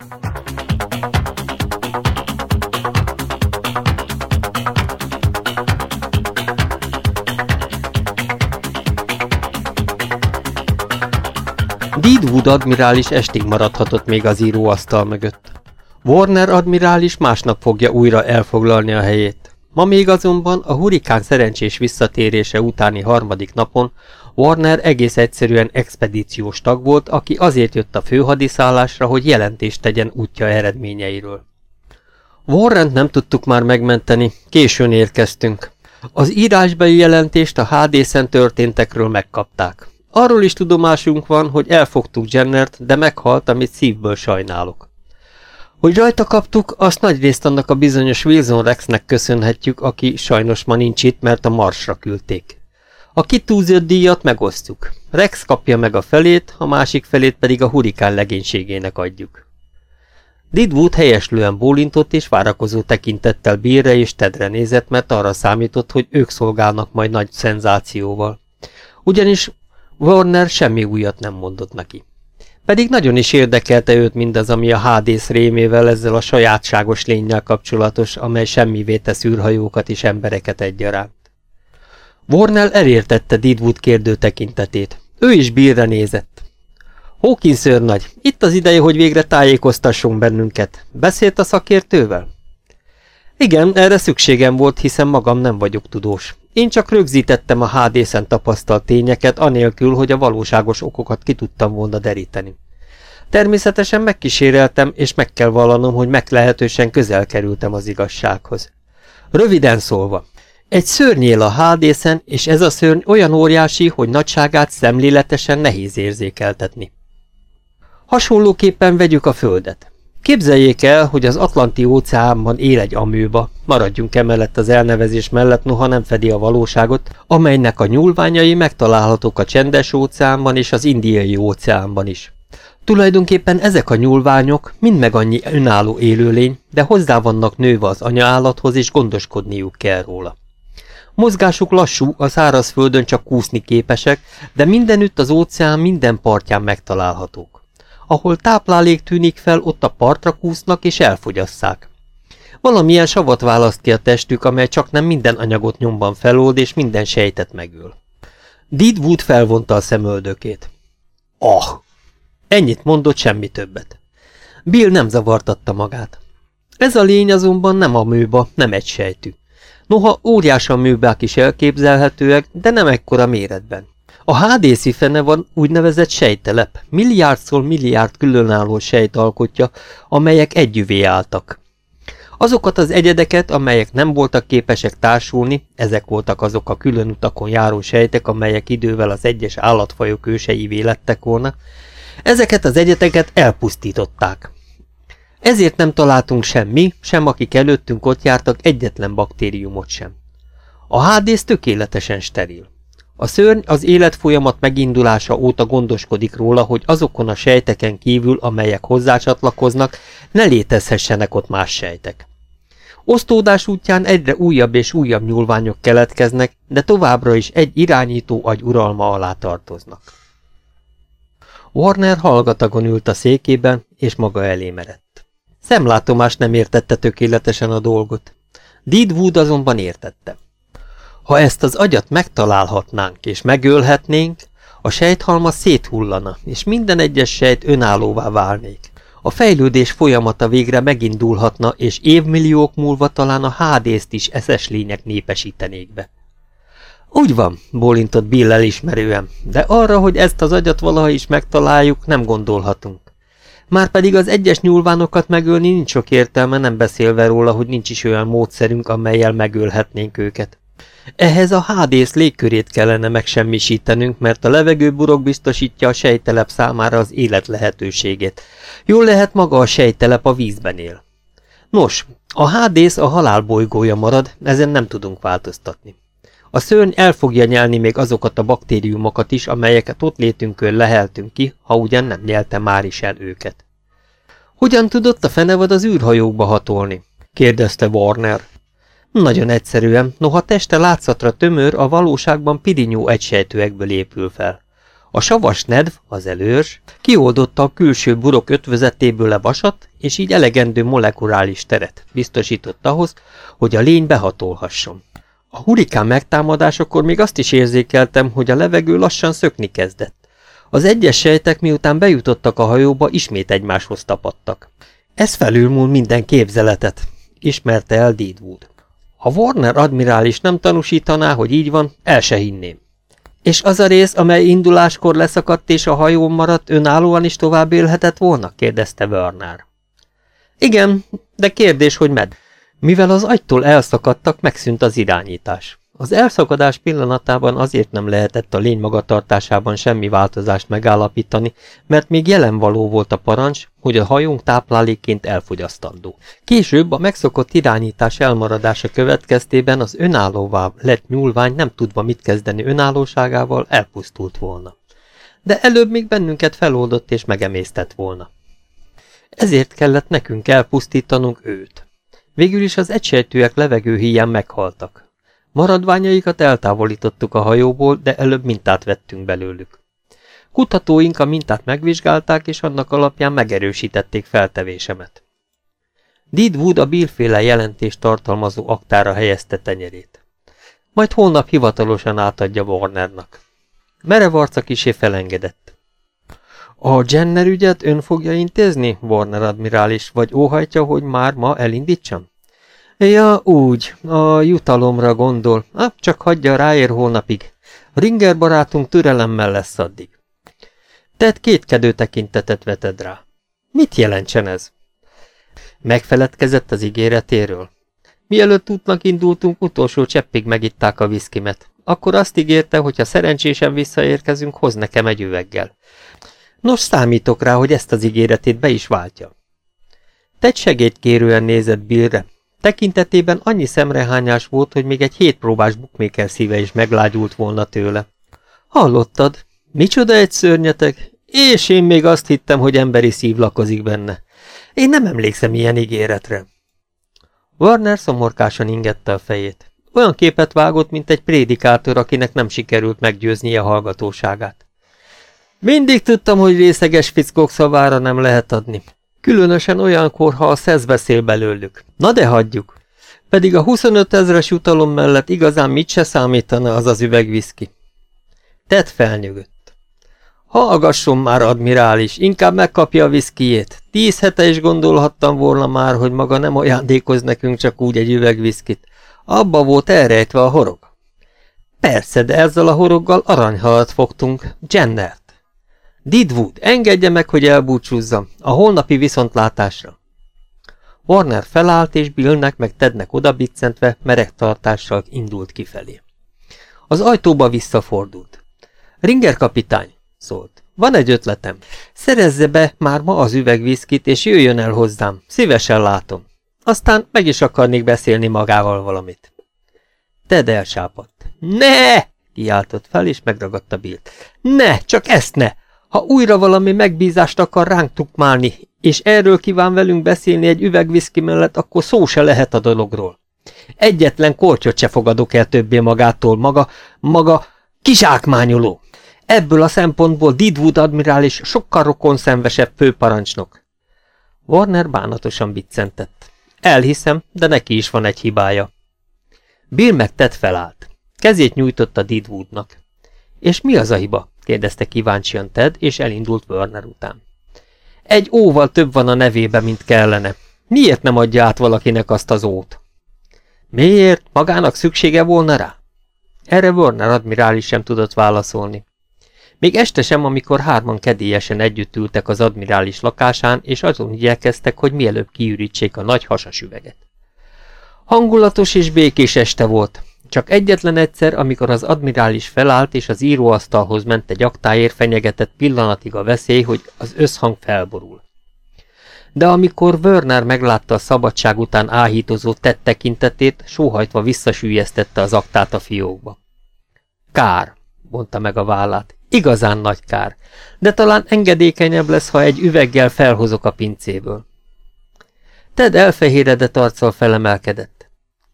Deedwood admirális estig maradhatott még az íróasztal mögött. Warner admirális másnap fogja újra elfoglalni a helyét. Ma még azonban a hurikán szerencsés visszatérése utáni harmadik napon Warner egész egyszerűen expedíciós tag volt, aki azért jött a főhadiszállásra, hogy jelentést tegyen útja eredményeiről. Warrent nem tudtuk már megmenteni, későn érkeztünk. Az írásbeli jelentést a HDS-en történtekről megkapták. Arról is tudomásunk van, hogy elfogtuk Jennert, de meghalt, amit szívből sajnálok. Hogy rajta kaptuk, azt nagyrészt annak a bizonyos Wilson Rexnek köszönhetjük, aki sajnos ma nincs itt, mert a Marsra küldték. A kitúzott díjat megosztjuk. Rex kapja meg a felét, a másik felét pedig a hurikán legénységének adjuk. Didwood helyeslően bólintott és várakozó tekintettel Bírre és Tedre nézett, mert arra számított, hogy ők szolgálnak majd nagy szenzációval. Ugyanis Warner semmi újat nem mondott neki. Pedig nagyon is érdekelte őt mindaz, ami a Hádész rémével ezzel a sajátságos lényel kapcsolatos, amely semmivé tesz űrhajókat és embereket egyaránt. Warner elértette Deadwood kérdő tekintetét. Ő is bírra nézett. Hawkins őrnagy, itt az ideje, hogy végre tájékoztasson bennünket. Beszélt a szakértővel? Igen, erre szükségem volt, hiszen magam nem vagyok tudós. Én csak rögzítettem a HD-szen tapasztalt tényeket, anélkül, hogy a valóságos okokat ki tudtam volna deríteni. Természetesen megkíséreltem, és meg kell vallanom, hogy meglehetősen közel kerültem az igazsághoz. Röviden szólva, egy szörny él a HD-szen, és ez a szörny olyan óriási, hogy nagyságát szemléletesen nehéz érzékeltetni. Hasonlóképpen vegyük a Földet. Képzeljék el, hogy az Atlanti óceánban él egy amőba, maradjunk emellett az elnevezés mellett, noha nem fedi a valóságot, amelynek a nyúlványai megtalálhatók a csendes óceánban és az indiai óceánban is. Tulajdonképpen ezek a nyúlványok mind meg annyi önálló élőlény, de hozzá vannak nőve az anyaállathoz és gondoskodniuk kell róla. Mozgásuk lassú, a szárazföldön csak kúszni képesek, de mindenütt az óceán minden partján megtalálhatók. Ahol táplálék tűnik fel, ott a partra kúsznak és elfogyasszák. Valamilyen savat választ ki a testük, amely csak nem minden anyagot nyomban felold és minden sejtet megöl. Deadwood felvonta a szemöldökét. Ah! Ennyit mondott, semmi többet. Bill nem zavartatta magát. Ez a lény azonban nem a műba, nem egy sejtű. Noha óriásan műbák is elképzelhetőek, de nem ekkora méretben. A HDC fene van úgynevezett sejtelep, milliárdszor milliárd különálló sejt alkotja, amelyek együvé álltak. Azokat az egyedeket, amelyek nem voltak képesek társulni, ezek voltak azok a külön utakon járó sejtek, amelyek idővel az egyes állatfajok őseivé lettek volna, ezeket az egyeteket elpusztították. Ezért nem találtunk semmi, sem akik előttünk ott jártak egyetlen baktériumot sem. A HDS tökéletesen steril. A szörny az életfolyamat megindulása óta gondoskodik róla, hogy azokon a sejteken kívül, amelyek hozzácsatlakoznak, ne létezhessenek ott más sejtek. Osztódás útján egyre újabb és újabb nyúlványok keletkeznek, de továbbra is egy irányító agy uralma alá tartoznak. Warner hallgatagon ült a székében, és maga elé merett. Szemlátomás nem értette tökéletesen a dolgot. Deedwood azonban értette. Ha ezt az agyat megtalálhatnánk és megölhetnénk, a sejthalma széthullana, és minden egyes sejt önállóvá válnék. A fejlődés folyamata végre megindulhatna, és évmilliók múlva talán a HD-t is eszes lények népesítenék be. Úgy van, bólintott Bill elismerően, de arra, hogy ezt az agyat valaha is megtaláljuk, nem gondolhatunk. Márpedig az egyes nyúlvánokat megölni nincs sok értelme, nem beszélve róla, hogy nincs is olyan módszerünk, amelyel megölhetnénk őket. Ehhez a hádész légkörét kellene megsemmisítenünk, mert a levegőburok biztosítja a sejtelep számára az élet lehetőségét. Jól lehet maga a sejtelep a vízben él. Nos, a hádész a halál bolygója marad, ezen nem tudunk változtatni. A szörny el fogja nyelni még azokat a baktériumokat is, amelyeket ott létünkön leheltünk ki, ha ugyan nem nyelte már is el őket. Hogyan tudott a fenevad az űrhajókba hatolni? kérdezte Warner. Nagyon egyszerűen, noha teste látszatra tömör, a valóságban pirinyó egysejtőekből épül fel. A savas nedv, az előrs, kioldotta a külső burok ötvözetéből a vasat, és így elegendő molekulális teret biztosított ahhoz, hogy a lény behatolhasson. A hurikán megtámadásakor még azt is érzékeltem, hogy a levegő lassan szökni kezdett. Az egyes sejtek miután bejutottak a hajóba, ismét egymáshoz tapadtak. Ez felülmúl minden képzeletet, ismerte el Deedwood. Ha Warner admirális nem tanúsítaná, hogy így van, el se hinném. És az a rész, amely induláskor leszakadt és a hajón maradt, önállóan is tovább élhetett volna? kérdezte Werner. Igen, de kérdés, hogy med. Mivel az agytól elszakadtak, megszűnt az irányítás. Az elszakadás pillanatában azért nem lehetett a lény magatartásában semmi változást megállapítani, mert még jelen való volt a parancs, hogy a hajónk táplálékként elfogyasztandó. Később a megszokott irányítás elmaradása következtében az önállóvá lett nyúlvány nem tudva mit kezdeni önállóságával elpusztult volna. De előbb még bennünket feloldott és megemésztett volna. Ezért kellett nekünk elpusztítanunk őt. Végül is az egysejtőek levegőhíján meghaltak. Maradványaikat eltávolítottuk a hajóból, de előbb mintát vettünk belőlük. Kutatóink a mintát megvizsgálták, és annak alapján megerősítették feltevésemet. Wood a bírféle jelentést tartalmazó aktára helyezte tenyerét. Majd holnap hivatalosan átadja Warnernak. Merev arca kisé felengedett. A Jenner ügyet ön fogja intézni, Warner admirális, vagy óhajtja, hogy már ma elindítsam? Ja, úgy, a jutalomra gondol. Ah, csak hagyja, ráér holnapig. Ringer barátunk türelemmel lesz addig. Ted kétkedő tekintetet veted rá. Mit jelentsen ez? Megfeledkezett az ígéretéről. Mielőtt útnak indultunk, utolsó cseppig megitták a viszkimet. Akkor azt ígérte, hogy ha szerencsésen visszaérkezünk, hoz nekem egy üveggel. Nos, számítok rá, hogy ezt az ígéretét be is váltja. Ted segédkérően nézett Billre, Tekintetében annyi szemrehányás volt, hogy még egy hétpróbás bukméker szíve is meglágyult volna tőle. Hallottad? Micsoda egy szörnyeteg? És én még azt hittem, hogy emberi szív lakozik benne. Én nem emlékszem ilyen ígéretre. Warner szomorkásan ingette a fejét. Olyan képet vágott, mint egy prédikátor, akinek nem sikerült meggyőznie a hallgatóságát. Mindig tudtam, hogy részeges fickók szavára nem lehet adni. Különösen olyankor, ha a szez beszél belőlük. Na de hagyjuk. Pedig a 25 ezres jutalom mellett igazán mit se számítana az az üvegviszki. Tedd felnyögött. Hallgasson már, admirális, inkább megkapja a viszkijét. Tíz hete is gondolhattam volna már, hogy maga nem ajándékoz nekünk csak úgy egy üvegviszkit. Abba volt elrejtve a horog. Persze, de ezzel a horoggal aranyhalat fogtunk, Jenner. Didwood, engedje meg, hogy elbúcsúzzam, a holnapi viszontlátásra. Warner felállt, és Billnek meg Tednek odabiccentve merek tartással indult kifelé. Az ajtóba visszafordult. Ringer kapitány, szólt. Van egy ötletem. Szerezze be már ma az üvegviszkit, és jöjjön el hozzám. Szívesen látom. Aztán meg is akarnék beszélni magával valamit. Ted elsápadt. Ne! kiáltott fel, és megragadta Billt. Ne, csak ezt ne! Ha újra valami megbízást akar ránk tukmálni, és erről kíván velünk beszélni egy üvegviszki mellett, akkor szó se lehet a dologról. Egyetlen kortyot se fogadok el többé magától, maga, maga kizsákmányoló. Ebből a szempontból Didwood admirális sokkal rokonszenvesebb főparancsnok. Warner bánatosan biccentett. Elhiszem, de neki is van egy hibája. Bill meg tett felállt. Kezét nyújtotta Didwoodnak. És mi az a hiba? Kérdezte kíváncsian Ted, és elindult Werner után. Egy óval több van a nevébe, mint kellene. Miért nem adja át valakinek azt az ót? Miért? Magának szüksége volna rá? Erre Werner admirális sem tudott válaszolni. Még este sem, amikor hárman kedélyesen együtt ültek az admirális lakásán, és azon igyekeztek, hogy mielőbb kiürítsék a nagy hasas üveget. Hangulatos és békés este volt, csak egyetlen egyszer, amikor az admirális felállt és az íróasztalhoz ment egy aktáért fenyegetett pillanatig a veszély, hogy az összhang felborul. De amikor Werner meglátta a szabadság után áhítozó tett tekintetét, sóhajtva visszasűjesztette az aktát a fiókba. Kár, mondta meg a vállát, igazán nagy kár, de talán engedékenyebb lesz, ha egy üveggel felhozok a pincéből. Ted elfehéredett arccal felemelkedett.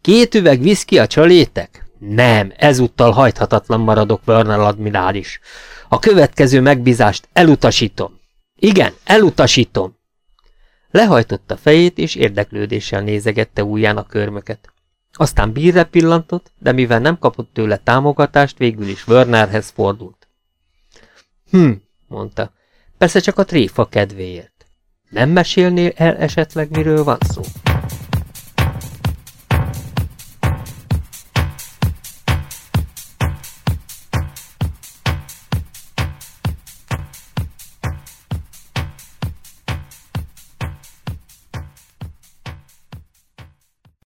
Két üveg viszki a csalétek? Nem, ezúttal hajthatatlan maradok, Vernal admirális. A következő megbízást elutasítom. Igen, elutasítom. Lehajtotta fejét, és érdeklődéssel nézegette ujján a körmöket. Aztán bírre pillantott, de mivel nem kapott tőle támogatást, végül is Wernerhez fordult. Hm, mondta, persze csak a tréfa kedvéért. Nem mesélnél el esetleg, miről van szó?